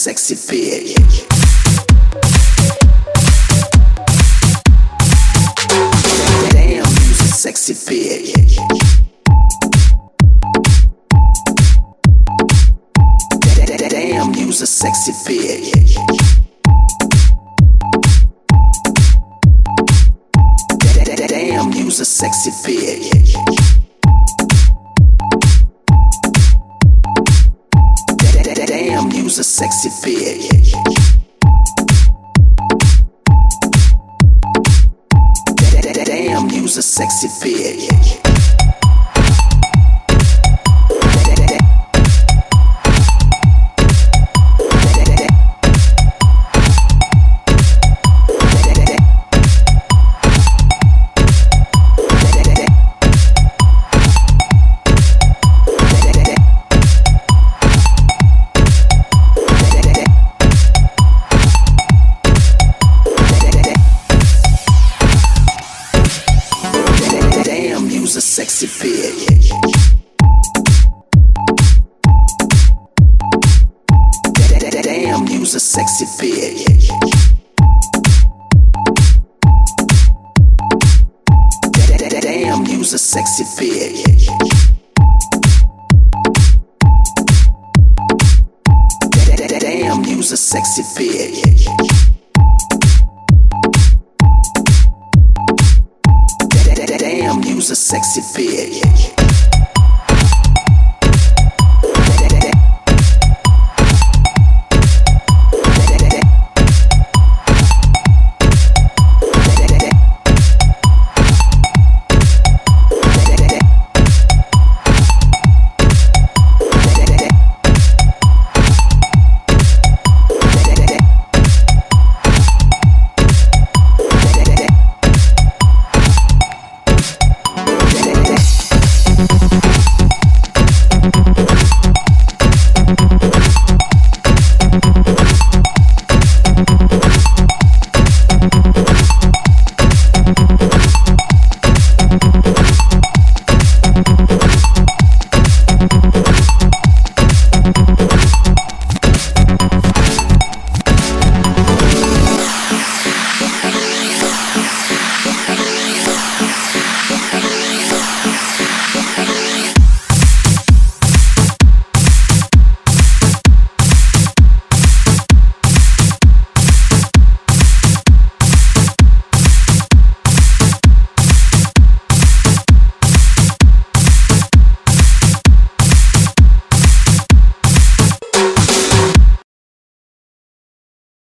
sexy fit. Damn, you's a sexy fit. Damn, you's a sexy fit. Damn, you's a sexy fit. A sexy fit. Damn, you's a sexy fit. You's a sexy fit. Damn, you's a sexy fit. Damn, you's a sexy fit. Damn, you's a sexy fit. sexy fit.